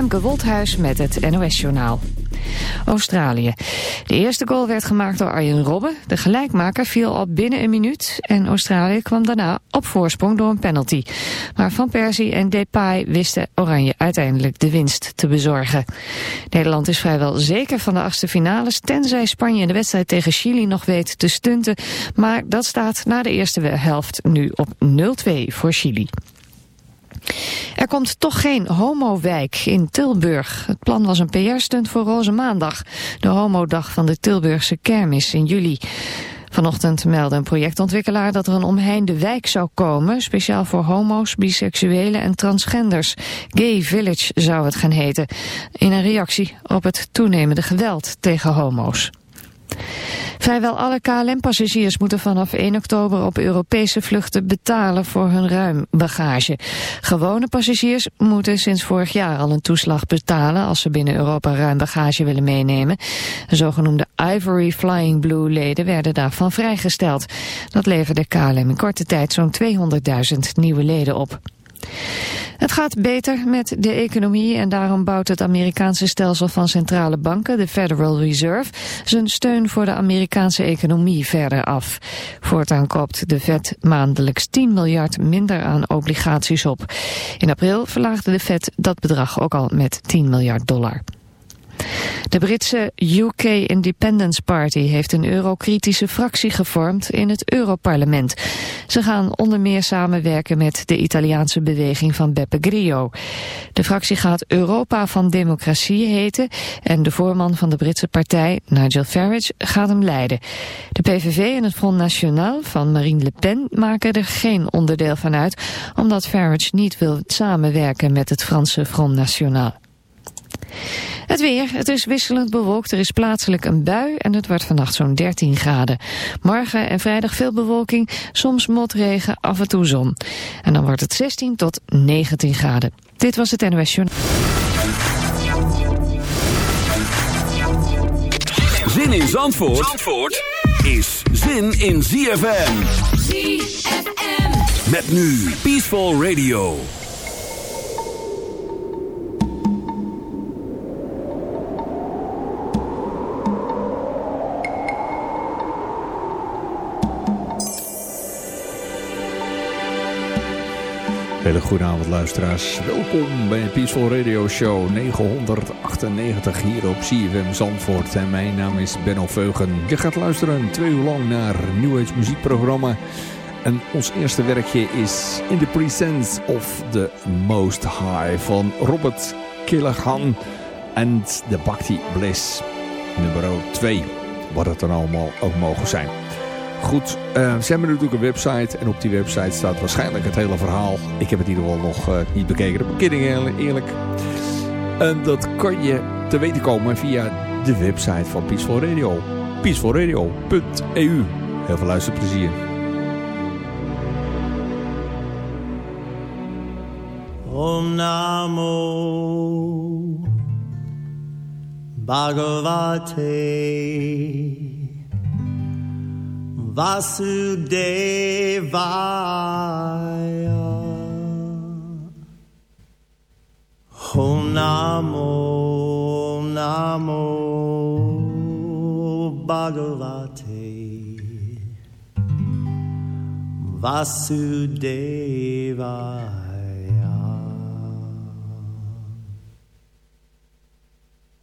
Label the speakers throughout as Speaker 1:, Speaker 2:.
Speaker 1: Femke met het NOS-journaal. Australië. De eerste goal werd gemaakt door Arjen Robben. De gelijkmaker viel al binnen een minuut en Australië kwam daarna op voorsprong door een penalty. Maar Van Persie en Depay wisten Oranje uiteindelijk de winst te bezorgen. Nederland is vrijwel zeker van de achtste finales, tenzij Spanje in de wedstrijd tegen Chili nog weet te stunten. Maar dat staat na de eerste helft nu op 0-2 voor Chili. Er komt toch geen homowijk in Tilburg. Het plan was een PR-stunt voor Roze Maandag, de homodag van de Tilburgse kermis in juli. Vanochtend meldde een projectontwikkelaar dat er een omheinde wijk zou komen, speciaal voor homo's, biseksuelen en transgenders. Gay Village zou het gaan heten, in een reactie op het toenemende geweld tegen homo's. Vrijwel alle KLM-passagiers moeten vanaf 1 oktober op Europese vluchten betalen voor hun ruim bagage. Gewone passagiers moeten sinds vorig jaar al een toeslag betalen als ze binnen Europa ruim bagage willen meenemen. De zogenoemde Ivory Flying Blue leden werden daarvan vrijgesteld. Dat leverde KLM in korte tijd zo'n 200.000 nieuwe leden op. Het gaat beter met de economie en daarom bouwt het Amerikaanse stelsel van centrale banken, de Federal Reserve, zijn steun voor de Amerikaanse economie verder af. Voortaan koopt de Fed maandelijks 10 miljard minder aan obligaties op. In april verlaagde de Fed dat bedrag ook al met 10 miljard dollar. De Britse UK Independence Party heeft een eurokritische fractie gevormd in het Europarlement. Ze gaan onder meer samenwerken met de Italiaanse beweging van Beppe Grillo. De fractie gaat Europa van Democratie heten en de voorman van de Britse partij, Nigel Farage, gaat hem leiden. De PVV en het Front National van Marine Le Pen maken er geen onderdeel van uit, omdat Farage niet wil samenwerken met het Franse Front National. Het weer, het is wisselend bewolkt, er is plaatselijk een bui en het wordt vannacht zo'n 13 graden. Morgen en vrijdag veel bewolking, soms motregen, af en toe zon. En dan wordt het 16 tot 19 graden. Dit was het NOS Journal.
Speaker 2: Zin in Zandvoort, Zandvoort is zin in ZFM.
Speaker 3: ZFM.
Speaker 2: Met nu Peaceful Radio.
Speaker 4: Hele goede avond luisteraars. Welkom bij Peaceful Radio Show 998 hier op CFM Zandvoort. En mijn naam is Benno Veugen. Je gaat luisteren twee uur lang naar New Age muziekprogramma. En ons eerste werkje is In the Presence of the Most High van Robert Killegan en de Bhakti Bliss. Nummer 2, wat het dan allemaal ook mogen zijn. Goed, ze hebben natuurlijk een website. En op die website staat waarschijnlijk het hele verhaal. Ik heb het in ieder geval nog uh, niet bekeken. Dat ben eerlijk. En dat kan je te weten komen via de website van Peaceful Radio. peacefulradio.eu Heel veel luisterplezier.
Speaker 5: Om Namo Bhagavate Vasudevaya. Om Namo Namo Bhagavate. Vasudevaya.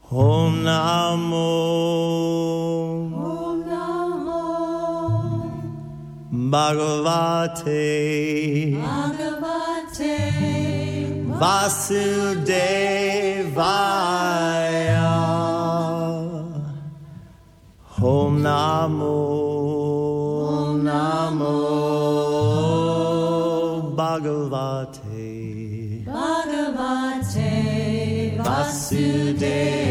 Speaker 5: Om Namo Bhagavate,
Speaker 3: Bhagavate.
Speaker 5: Vasudevaya. Om Namo. Om Namo. Bhagavate.
Speaker 3: Bhagavate. Vasudevaya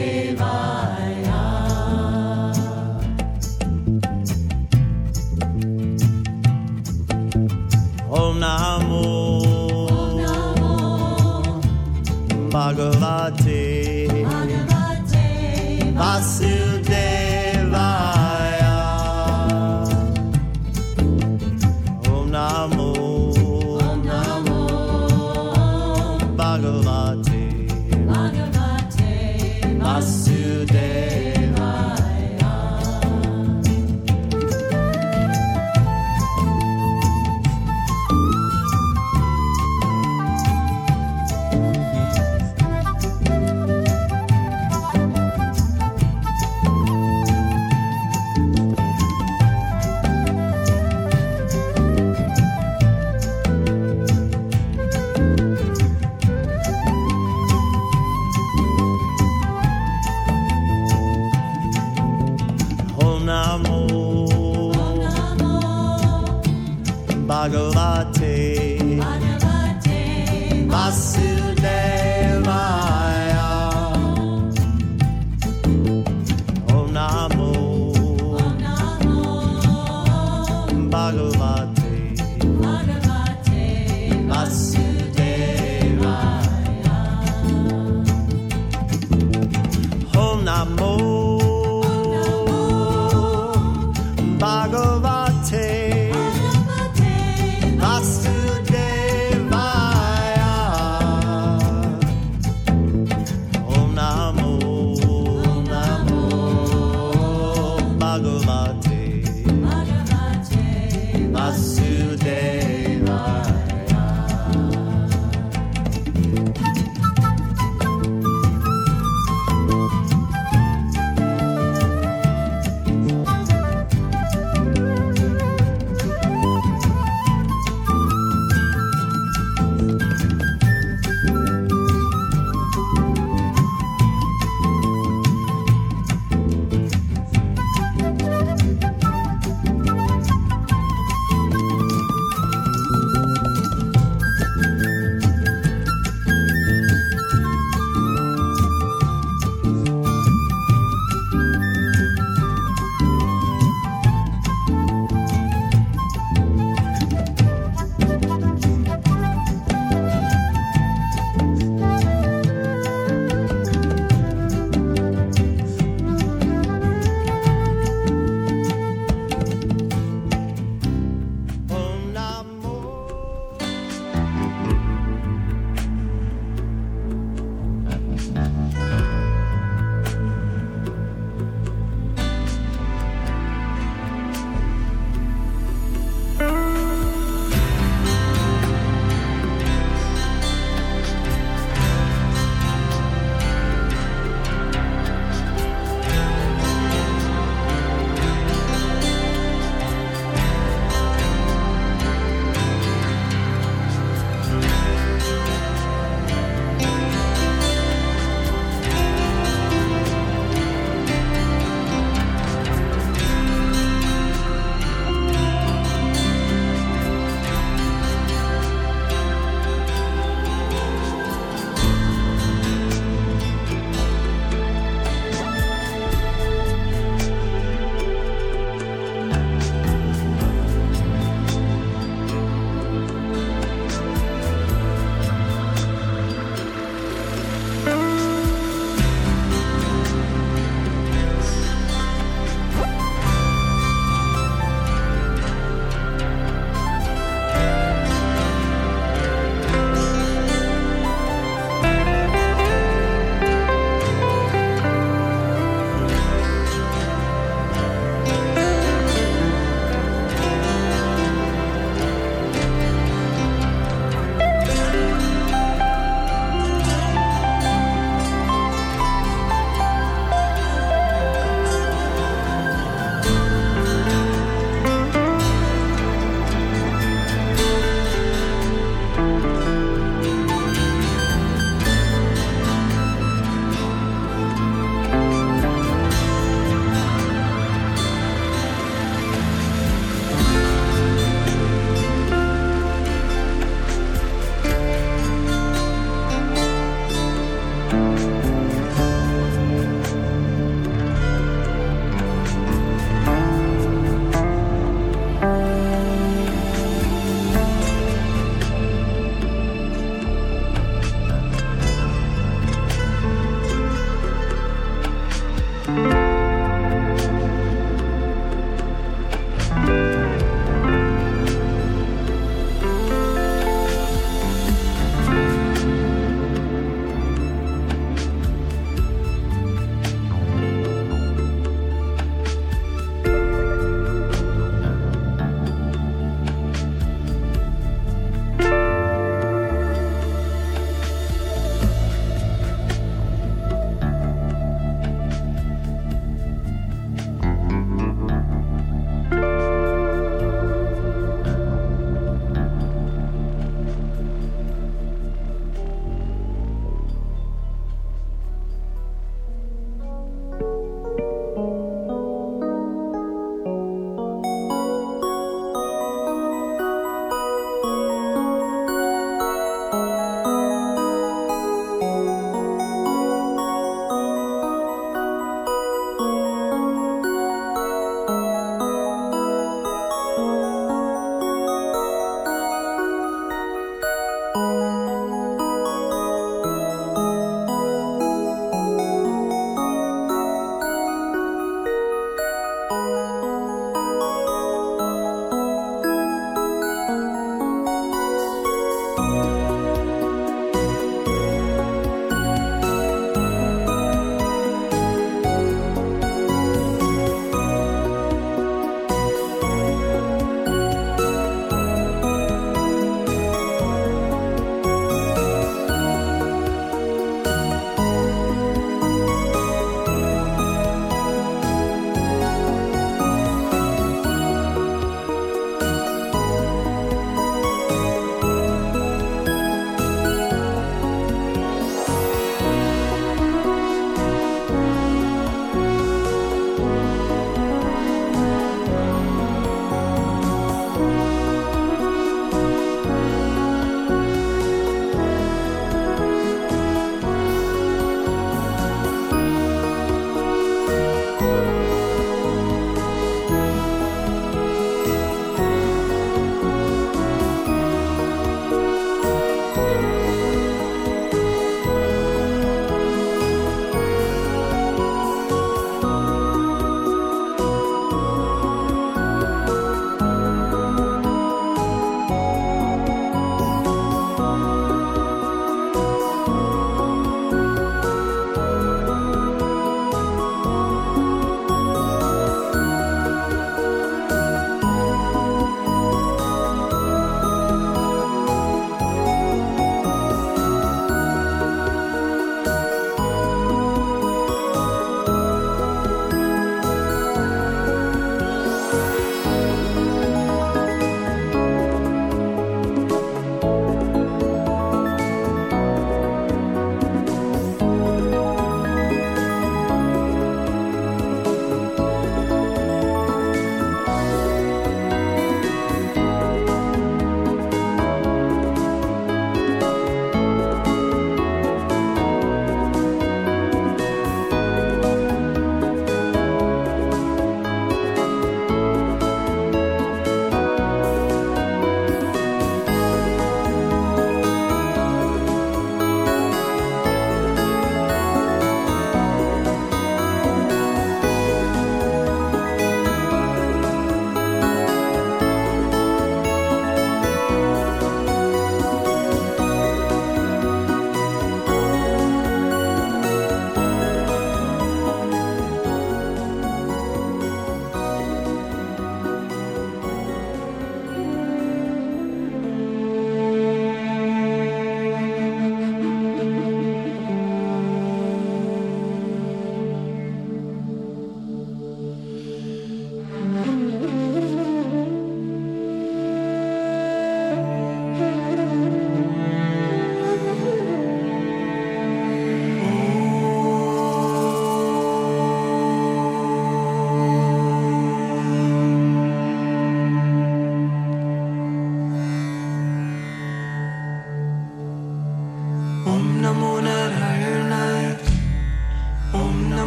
Speaker 5: Bhagavate.
Speaker 3: Bhagavate.
Speaker 5: Vasudevaya Bhagavate Vasudevaya